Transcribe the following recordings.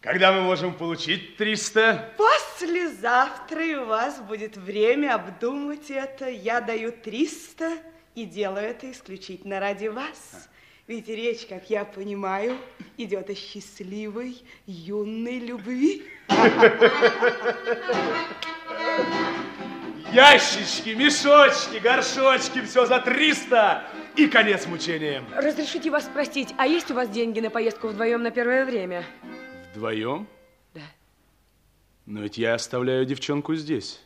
Когда мы можем получить 300? Послезавтра, и у вас будет время обдумать это. Я даю 300 и делаю это исключительно ради вас. Ведь речь, как я понимаю, идет о счастливой юной любви. Ящички, мешочки, горшочки, все за 300 и конец мучениям. Разрешите вас спросить, а есть у вас деньги на поездку вдвоем на первое время? Вдвоем? Да. Но ведь я оставляю девчонку здесь.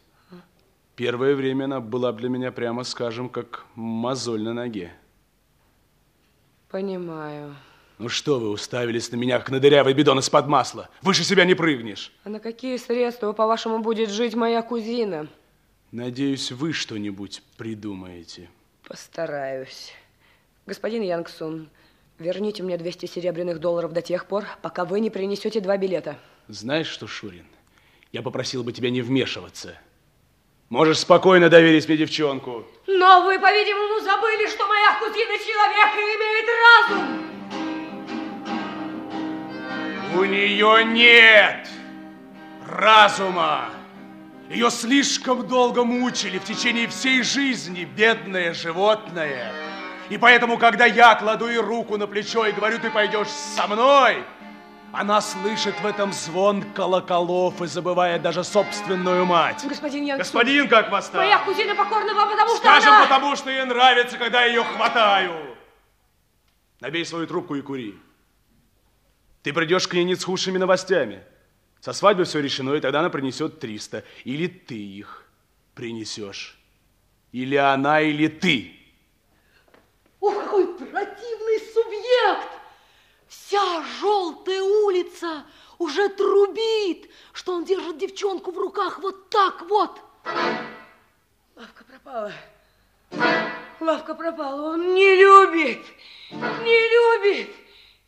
Первое время она была для меня, прямо скажем, как мозоль на ноге. Понимаю. Ну что вы уставились на меня, как на дырявый бидон из-под масла? Выше себя не прыгнешь. А на какие средства, по-вашему, будет жить моя кузина? Надеюсь, вы что-нибудь придумаете. Постараюсь. Господин Янгсун, верните мне 200 серебряных долларов до тех пор, пока вы не принесете два билета. Знаешь что, Шурин, я попросил бы тебя не вмешиваться. Можешь спокойно доверить мне девчонку. Но вы, по-видимому, забыли, что моя кузина человек и имеет разум. У нее нет разума. Ее слишком долго мучили в течение всей жизни, бедное животное. И поэтому, когда я кладу ей руку на плечо и говорю, ты пойдешь со мной, она слышит в этом звон колоколов и забывает даже собственную мать. Господин Янгсун. Господин, как вас там? Моя кузина покорна вам, потому Скажем, что она... потому что ей нравится, когда ее хватаю. Набей свою трубку и кури. Ты придешь к ней не с худшими новостями. Со свадьбой все решено, и тогда она принесет 300. Или ты их принесешь. Или она, или ты. Ох, какой противный субъект! Вся желтая улица уже трубит, что он держит девчонку в руках вот так вот. Лавка пропала. Лавка пропала. Он не любит. Не любит.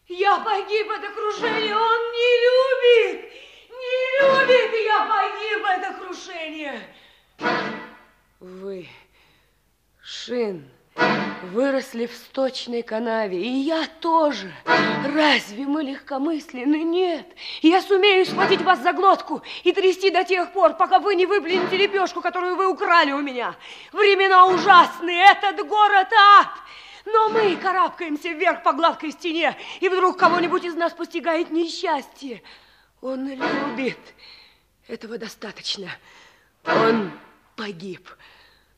Я погиб, это крушение. Он не любит. Не любит. Я погиб, это крушение. Вы, Шин, выросли в сточной канаве, и я тоже. Разве мы легкомысленны? Нет. Я сумею схватить вас за глотку и трясти до тех пор, пока вы не выплюнете лепешку, которую вы украли у меня. Времена ужасные, этот город ад. Но мы карабкаемся вверх по гладкой стене, и вдруг кого-нибудь из нас постигает несчастье. Он любит. Этого достаточно. Он погиб.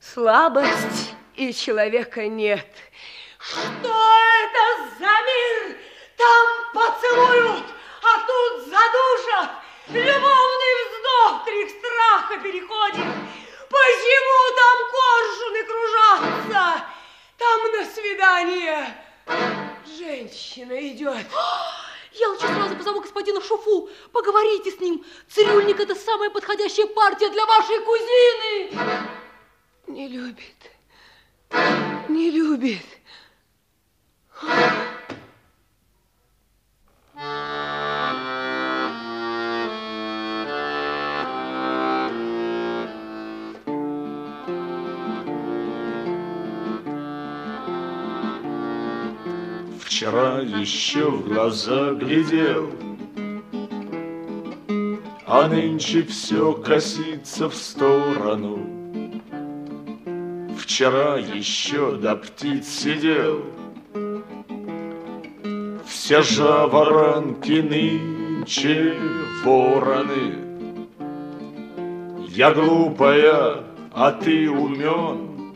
Слабость и человека нет. Что это за мир? Там поцелуют, а тут задушат. Любовный вздох, крик страха переходит. Почему там коршуны кружатся? Там на свидание женщина идет. Я лучше сразу позову господина Шуфу. Поговорите с ним. Цирюльник – это самая подходящая партия для вашей кузины. Не любит. Не любит. Вчера еще в глаза глядел, А нынче все косится в сторону. Вчера еще до птиц сидел, Все жаворонки нынче вороны. Я глупая, а ты умен,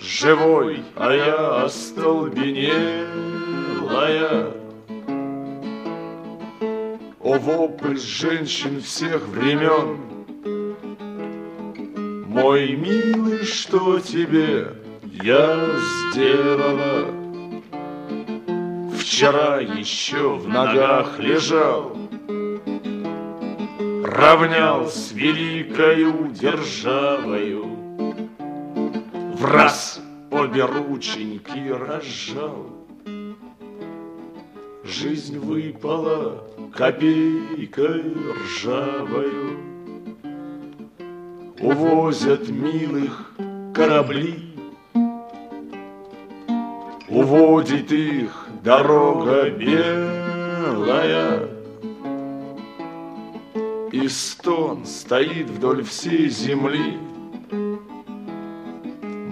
Живой, а я остолбенелая. О, вопль женщин всех времен, Мой милый, что тебе я сделала? Вчера еще в ногах лежал, Равнял с великою державою, В раз обе рученьки разжал. Жизнь выпала копейкой ржавою. Увозят милых корабли, Уводит их дорога белая, И стон стоит вдоль всей земли.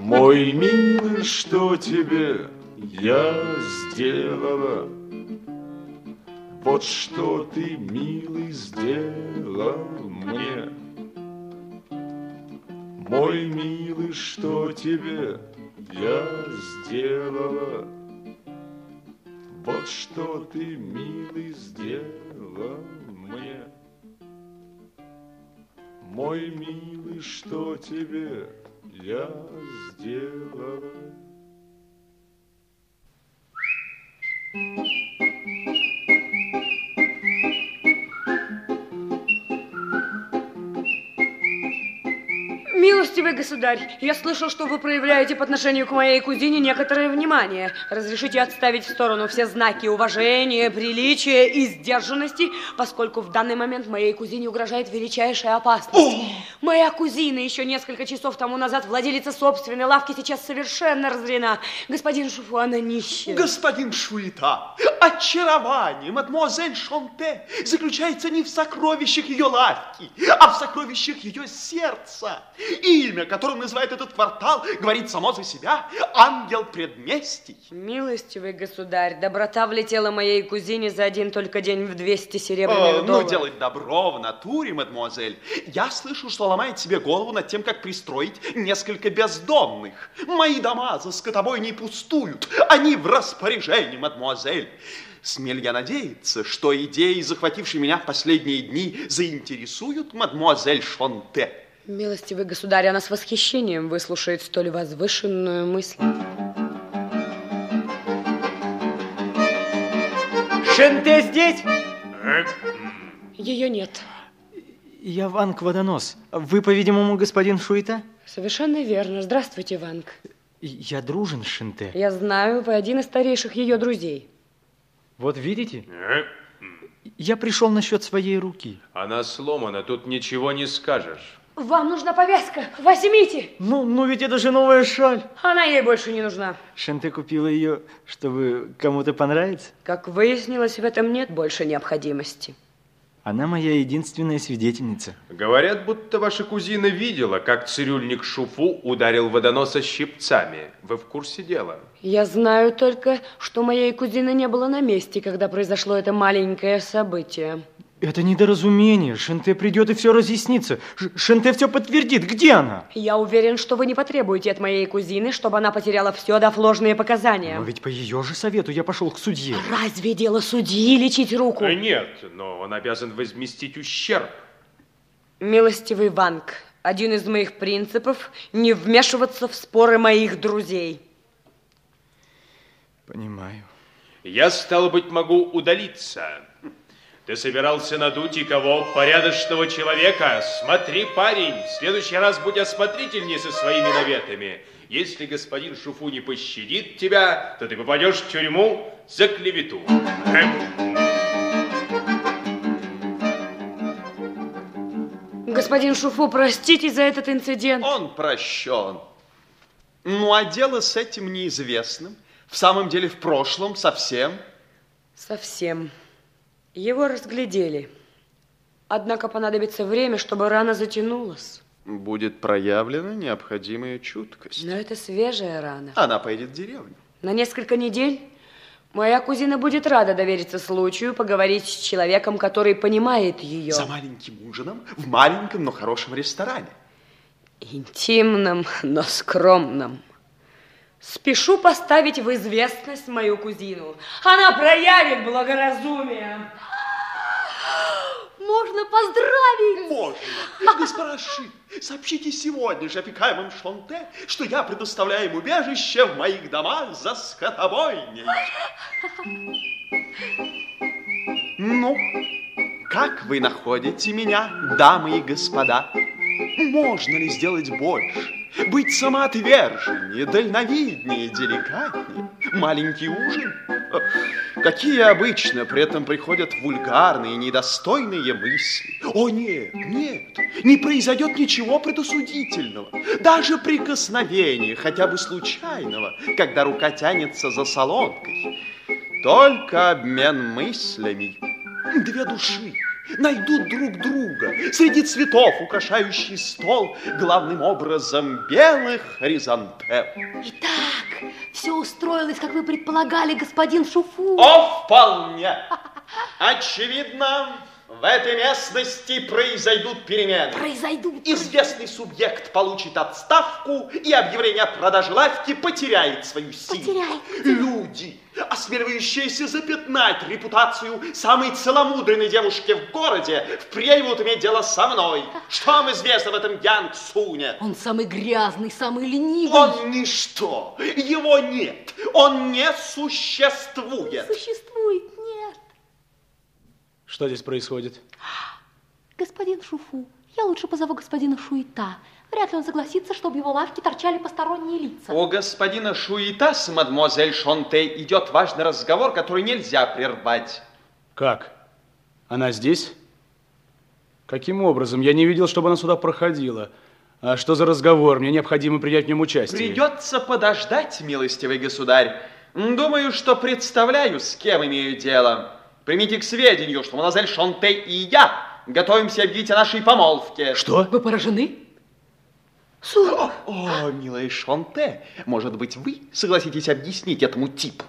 Мой милый, что тебе я сделала? Вот что ты, милый, сделал мне. Мой милый, что тебе я сделала? Вот что ты, милый, сделал мне. Мой милый, что тебе я сделала? Милостивый государь, я слышал, что вы проявляете по отношению к моей кузине некоторое внимание. Разрешите отставить в сторону все знаки уважения, приличия и сдержанности, поскольку в данный момент моей кузине угрожает величайшая опасность. Моя кузина еще несколько часов тому назад владелица собственной лавки сейчас совершенно разорена. Господин Шуфу, она нищая. Господин Шуита, очарование мадемуазель Шонте заключается не в сокровищах ее лавки, а в сокровищах ее сердца. Имя, которым называют этот квартал, говорит само за себя. Ангел предместий. Милостивый государь, доброта влетела моей кузине за один только день в 200 серебряных О, ну, долларов. делать добро в натуре, мадемуазель. Я слышу, что ломает себе голову над тем, как пристроить несколько бездомных. Мои дома за скотобой не пустуют. Они в распоряжении, мадемуазель. Смель я надеяться, что идеи, захватившие меня в последние дни, заинтересуют мадемуазель Шонте. Милостивый государь, она с восхищением выслушает столь возвышенную мысль. Шенте здесь? Ее нет. Я Ванг Водонос. Вы, по-видимому, господин Шуита? Совершенно верно. Здравствуйте, Ванг. Я дружен с Шенте. Я знаю, вы один из старейших ее друзей. Вот видите? Я пришел насчет своей руки. Она сломана, тут ничего не скажешь. Вам нужна повязка. Возьмите. Ну, ну ведь это же новая шаль. Она ей больше не нужна. Шенте купила ее, чтобы кому-то понравиться. Как выяснилось, в этом нет больше необходимости. Она моя единственная свидетельница. Говорят, будто ваша кузина видела, как цирюльник Шуфу ударил водоноса щипцами. Вы в курсе дела? Я знаю только, что моей кузины не было на месте, когда произошло это маленькое событие. Это недоразумение. Шенте придет и все разъяснится. Шенте все подтвердит. Где она? Я уверен, что вы не потребуете от моей кузины, чтобы она потеряла все, дав ложные показания. Но ведь по ее же совету я пошел к судье. Разве дело судьи лечить руку? Нет, но он обязан возместить ущерб. Милостивый Ванг, один из моих принципов – не вмешиваться в споры моих друзей. Понимаю. Я, стало быть, могу удалиться. Ты собирался надуть и кого? Порядочного человека? Смотри, парень, в следующий раз будь осмотрительнее со своими наветами. Если господин Шуфу не пощадит тебя, то ты попадешь в тюрьму за клевету. Господин Шуфу, простите за этот инцидент. Он прощен. Ну, а дело с этим неизвестным. В самом деле, в прошлом совсем. Совсем. Его разглядели. Однако понадобится время, чтобы рана затянулась. Будет проявлена необходимая чуткость. Но это свежая рана. Она поедет в деревню. На несколько недель моя кузина будет рада довериться случаю поговорить с человеком, который понимает ее. За маленьким ужином в маленьком, но хорошем ресторане. Интимном, но скромном. Спешу поставить в известность мою кузину. Она проявит благоразумие. Можно поздравить! Можно. Госпожа Ши, сообщите сегодня же опекаемым Шонте, что я предоставляю им убежище в моих домах за скотобойней. Ну, как вы находите меня, дамы и господа? Можно ли сделать больше? Быть самоотверженнее, дальновиднее, деликатнее? Маленький ужин? Какие обычно при этом приходят вульгарные, недостойные мысли. О, нет, нет, не произойдет ничего предосудительного. Даже прикосновение, хотя бы случайного, когда рука тянется за солонкой. только обмен мыслями. Две души найдут друг друга среди цветов, украшающий стол, главным образом белых хризантем. Итак, все устроилось, как вы предполагали, господин Шуфу. О, вполне. Очевидно, в этой местности произойдут перемены. Произойдут. Известный субъект получит отставку, и объявление о продаже лавки потеряет свою силу. Потеряет. Люди, осмеливающиеся запятнать репутацию самой целомудренной девушки в городе, впредь будут иметь дело со мной. Что вам известно в этом Янг Суне? Он самый грязный, самый ленивый. Он ничто, его нет, он не существует. Существует, нет. Что здесь происходит? Господин Шуфу, я лучше позову господина Шуита. Вряд ли он согласится, чтобы его лавке торчали посторонние лица. У господина Шуита с мадемуазель Шонте идет важный разговор, который нельзя прервать. Как? Она здесь? Каким образом? Я не видел, чтобы она сюда проходила. А что за разговор? Мне необходимо принять в нем участие. Придется подождать, милостивый государь. Думаю, что представляю, с кем имею дело. Примите к сведению, что мадемуазель Шонте и я готовимся объявить о нашей помолвке. Что? Вы поражены? О, о, милая Шонте, может быть, вы согласитесь объяснить этому типу?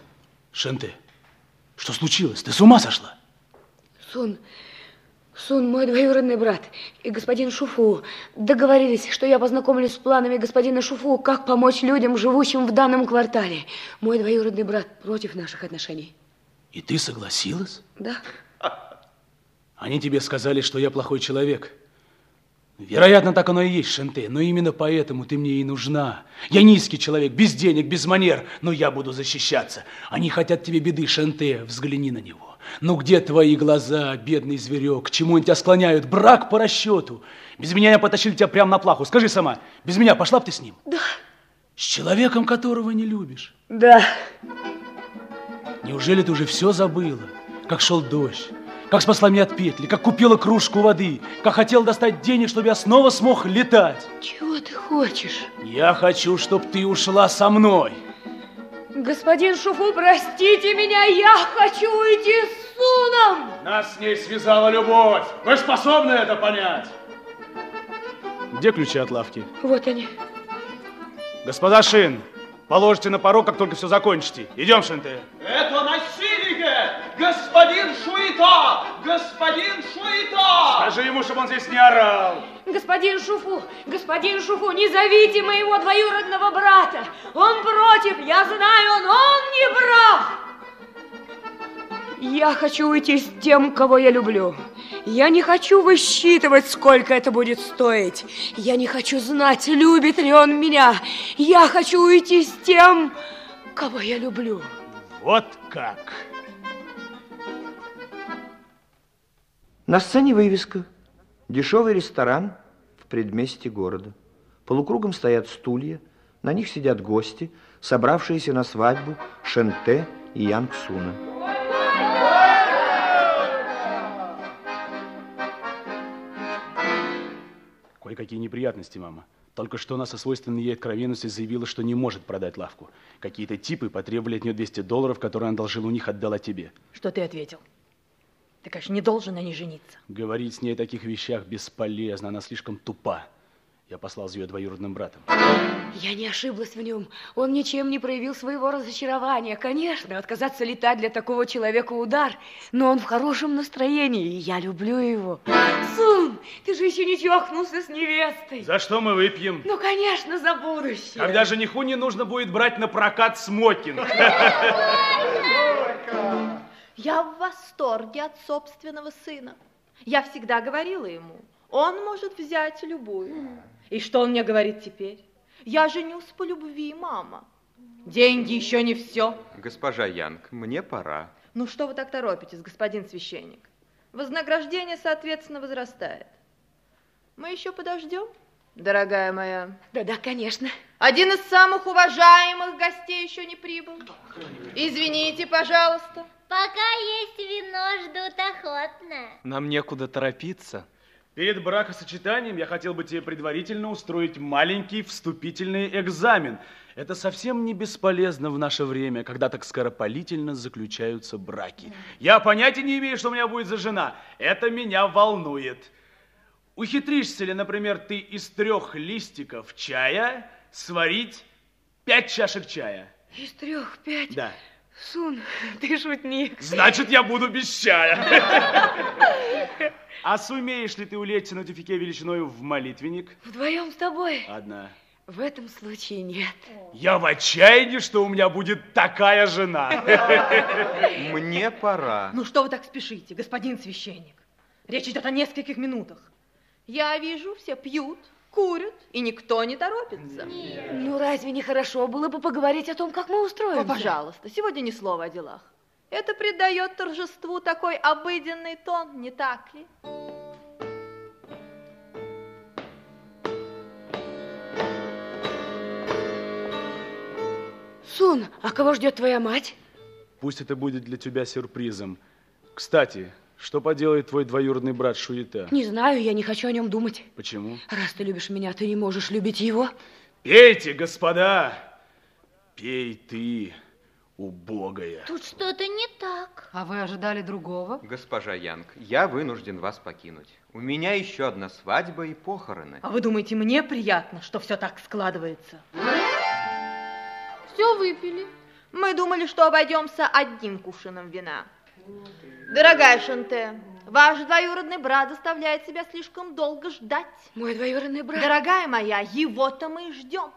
Шенте, что случилось? Ты с ума сошла? Сун, Сун, мой двоюродный брат и господин Шуфу договорились, что я познакомлюсь с планами господина Шуфу, как помочь людям, живущим в данном квартале. Мой двоюродный брат против наших отношений. И ты согласилась? Да. Они тебе сказали, что я плохой человек. Вероятно, так оно и есть, Шенте, но именно поэтому ты мне и нужна. Я низкий человек, без денег, без манер, но я буду защищаться. Они хотят тебе беды, Шенте, взгляни на него. Ну где твои глаза, бедный зверек, к чему они тебя склоняют? Брак по расчету. Без меня я потащил тебя прямо на плаху. Скажи сама, без меня пошла бы ты с ним? Да. С человеком, которого не любишь? Да. Неужели ты уже все забыла? Как шел дождь, как спасла меня от петли, как купила кружку воды, как хотел достать денег, чтобы я снова смог летать. Чего ты хочешь? Я хочу, чтобы ты ушла со мной. Господин Шуфу, простите меня, я хочу уйти с Суном. Нас с ней связала любовь. Вы способны это понять? Где ключи от лавки? Вот они. Господа Шин, положите на порог, как только все закончите. Идем, Шенте. Это насилие! Господин Шуита! Господин Шуита! Скажи ему, чтобы он здесь не орал. Господин Шуфу, господин Шуфу, не зовите моего двоюродного брата. Он против, я знаю, он, он не прав. Я хочу уйти с тем, кого я люблю. Я не хочу высчитывать, сколько это будет стоить. Я не хочу знать, любит ли он меня. Я хочу уйти с тем, кого я люблю. Вот как. На сцене вывеска. Дешевый ресторан в предместе города. Полукругом стоят стулья, на них сидят гости, собравшиеся на свадьбу Шенте и Янг Суна. Кое-какие неприятности, мама. Только что она со свойственной ей откровенностью заявила, что не может продать лавку. Какие-то типы потребовали от нее 200 долларов, которые она одолжила у них, отдала тебе. Что ты ответил? Ты, конечно, не должен на ней жениться. Говорить с ней о таких вещах бесполезно, она слишком тупа. Я послал за ее двоюродным братом. Я не ошиблась в нем. Он ничем не проявил своего разочарования. Конечно, отказаться летать для такого человека удар, но он в хорошем настроении, и я люблю его. Сун, ты же еще не чокнулся с невестой. За что мы выпьем? Ну, конечно, за будущее. Когда жениху не нужно будет брать на прокат смокинг. Я в восторге от собственного сына. Я всегда говорила ему, он может взять любую. И что он мне говорит теперь? Я женюсь по любви, мама. Деньги еще не все. Госпожа Янг, мне пора. Ну что вы так торопитесь, господин священник? Вознаграждение, соответственно, возрастает. Мы еще подождем, дорогая моя? Да-да, конечно. Один из самых уважаемых гостей еще не прибыл. Извините, пожалуйста. Пока есть вино, ждут охотно. Нам некуда торопиться. Перед бракосочетанием я хотел бы тебе предварительно устроить маленький вступительный экзамен. Это совсем не бесполезно в наше время, когда так скоропалительно заключаются браки. Я понятия не имею, что у меня будет за жена. Это меня волнует. Ухитришься ли, например, ты из трех листиков чая сварить пять чашек чая? Из трех пять? Да. Сун, ты шутник. Значит, я буду без чая. А сумеешь ли ты улечься на тюфике величиною в молитвенник? Вдвоем с тобой? Одна. В этом случае нет. Я в отчаянии, что у меня будет такая жена. Мне пора. Ну что вы так спешите, господин священник? Речь идет о нескольких минутах. Я вижу, все пьют, курят, и никто не торопится. Ну, разве не хорошо было бы поговорить о том, как мы устроим? О, пожалуйста, сегодня ни слова о делах. Это придает торжеству такой обыденный тон, не так ли? Сун, а кого ждет твоя мать? Пусть это будет для тебя сюрпризом. Кстати, что поделает твой двоюродный брат Шуета? Не знаю, я не хочу о нем думать. Почему? Раз ты любишь меня, ты не можешь любить его. Пейте, господа! Пей ты, убогая. Тут что-то не так. А вы ожидали другого? Госпожа Янг, я вынужден вас покинуть. У меня еще одна свадьба и похороны. А вы думаете, мне приятно, что все так складывается? Все выпили. Мы думали, что обойдемся одним кувшином вина. Дорогая Шанте, ваш двоюродный брат заставляет себя слишком долго ждать. Мой двоюродный брат? Дорогая моя, его-то мы и ждем.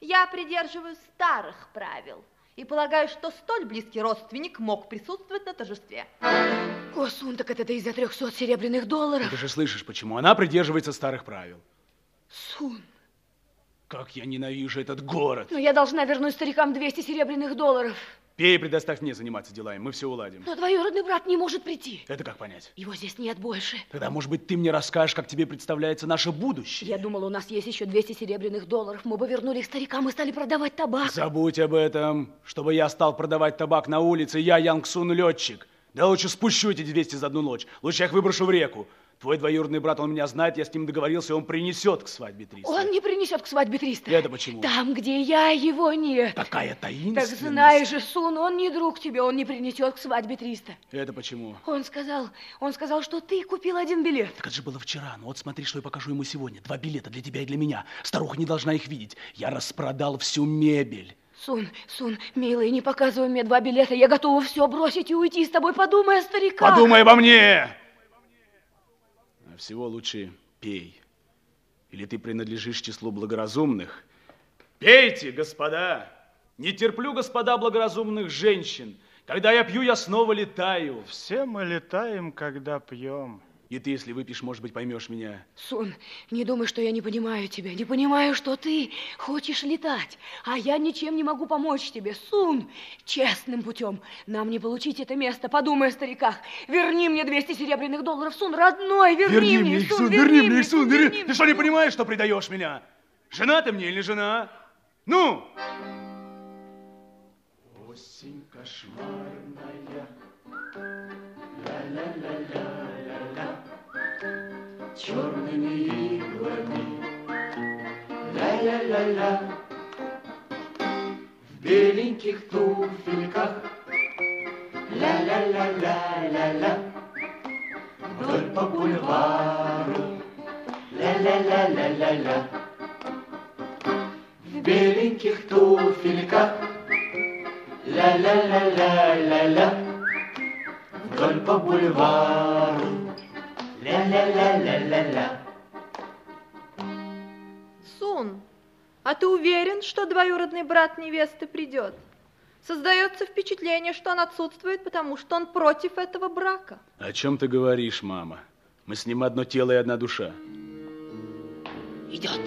Я придерживаюсь старых правил и полагаю, что столь близкий родственник мог присутствовать на торжестве. О, Сун, так это из-за трехсот серебряных долларов. Ты же слышишь, почему она придерживается старых правил. Сун. Как я ненавижу этот город. Но я должна вернуть старикам 200 серебряных долларов. Пей предоставь мне заниматься делами, мы все уладим. Но двоюродный брат не может прийти. Это как понять? Его здесь нет больше. Тогда, может быть, ты мне расскажешь, как тебе представляется наше будущее? Я думала, у нас есть еще 200 серебряных долларов. Мы бы вернули их старикам и стали продавать табак. Забудь об этом. Чтобы я стал продавать табак на улице, я Янгсун летчик. Да лучше спущу эти 200 за одну ночь. Лучше я их выброшу в реку. Твой двоюродный брат, он меня знает, я с ним договорился, он принесет к свадьбе 300. Он не принесет к свадьбе 300. Это почему? Там, где я, его нет. Такая Так таинственность. знаешь же, Сун, он не друг тебе, он не принесет к свадьбе 300. Это почему? Он сказал, он сказал, что ты купил один билет. Так это же было вчера. Ну вот смотри, что я покажу ему сегодня. Два билета для тебя и для меня. Старуха не должна их видеть. Я распродал всю мебель. Сун, Сун, милый, не показывай мне два билета. Я готова все бросить и уйти с тобой. Подумай о стариках. Подумай обо мне! Всего лучше пей. Или ты принадлежишь числу благоразумных? Пейте, господа! Не терплю, господа, благоразумных женщин. Когда я пью, я снова летаю. Все мы летаем, когда пьем. И ты, если выпьешь, может быть, поймешь меня. Сун, не думай, что я не понимаю тебя. Не понимаю, что ты хочешь летать, а я ничем не могу помочь тебе. Сун, честным путем. Нам не получить это место. Подумай о стариках. Верни мне 200 серебряных долларов. Сун, родной, верни, Верни мне мне их, Сун, верни мне их, Сун, верни. Ты что, не понимаешь, что предаешь меня? Жена ты мне или жена? Ну! Осень кошмарная, ля-ля-ля-ля-ля-ля, черными иглами, ля-ля-ля-ля, в беленьких туфельках, ля-ля-ля-ля-ля-ля, вдоль по бульвару, ля-ля-ля-ля-ля-ля, в беленьких туфельках, ля-ля-ля-ля-ля-ля, вдоль по бульвару, а ты уверен, что двоюродный брат невесты придет? Создается впечатление, что он отсутствует, потому что он против этого брака. О чем ты говоришь, мама? Мы с ним одно тело и одна душа. Идет.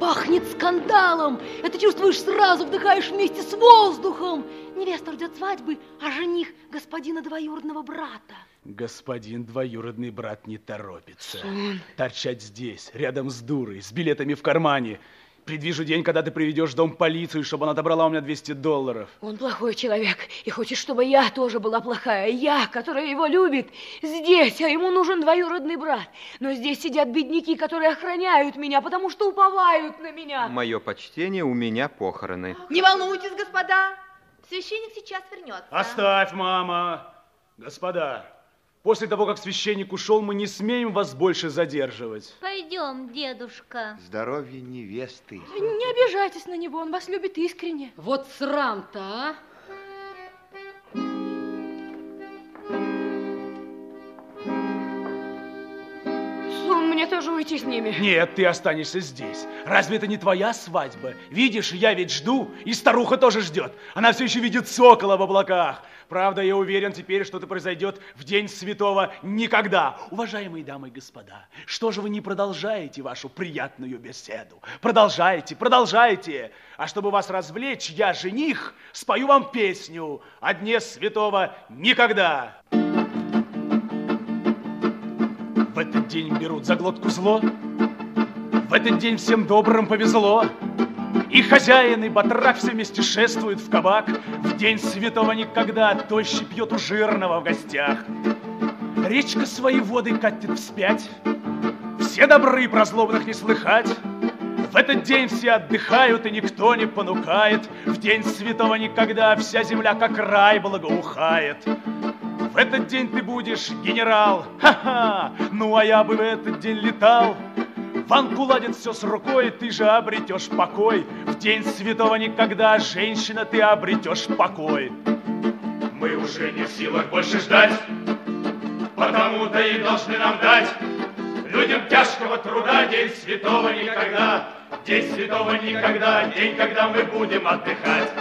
Пахнет скандалом. Это чувствуешь сразу, вдыхаешь вместе с воздухом. Невеста ждет свадьбы, а жених господина двоюродного брата. Господин двоюродный брат не торопится. Сун. Торчать здесь, рядом с дурой, с билетами в кармане. Предвижу день, когда ты приведешь в дом полицию, чтобы она отобрала у меня 200 долларов. Он плохой человек и хочет, чтобы я тоже была плохая. Я, которая его любит, здесь, а ему нужен двоюродный брат. Но здесь сидят бедняки, которые охраняют меня, потому что уповают на меня. Мое почтение, у меня похороны. Не волнуйтесь, господа. Священник сейчас вернется. Оставь, мама. Господа, после того, как священник ушел, мы не смеем вас больше задерживать. Пойдем, дедушка. Здоровье невесты. Не обижайтесь на него, он вас любит искренне. Вот срам-то, а? Мне тоже уйти с ними. Нет, ты останешься здесь. Разве это не твоя свадьба? Видишь, я ведь жду, и старуха тоже ждет. Она все еще видит сокола в облаках. Правда, я уверен теперь, что это произойдет в день святого никогда. Уважаемые дамы и господа, что же вы не продолжаете вашу приятную беседу? Продолжайте, продолжайте. А чтобы вас развлечь, я, жених, спою вам песню о дне святого никогда. В этот день берут за глотку зло, в этот день всем добрым повезло. И хозяин, и батрак все вместе шествуют в кабак. В день святого никогда тощий пьет у жирного в гостях. Речка свои воды катит вспять, Все добры про злобных не слыхать. В этот день все отдыхают, и никто не понукает. В день святого никогда вся земля как рай благоухает. В этот день ты будешь генерал, ха-ха, ну а я бы в этот день летал. Ванку ладит все с рукой, ты же обретешь покой. В день святого никогда, женщина, ты обретешь покой. Мы уже не в силах больше ждать, потому-то и должны нам дать людям тяжкого труда день святого никогда. День святого никогда, день, когда мы будем отдыхать.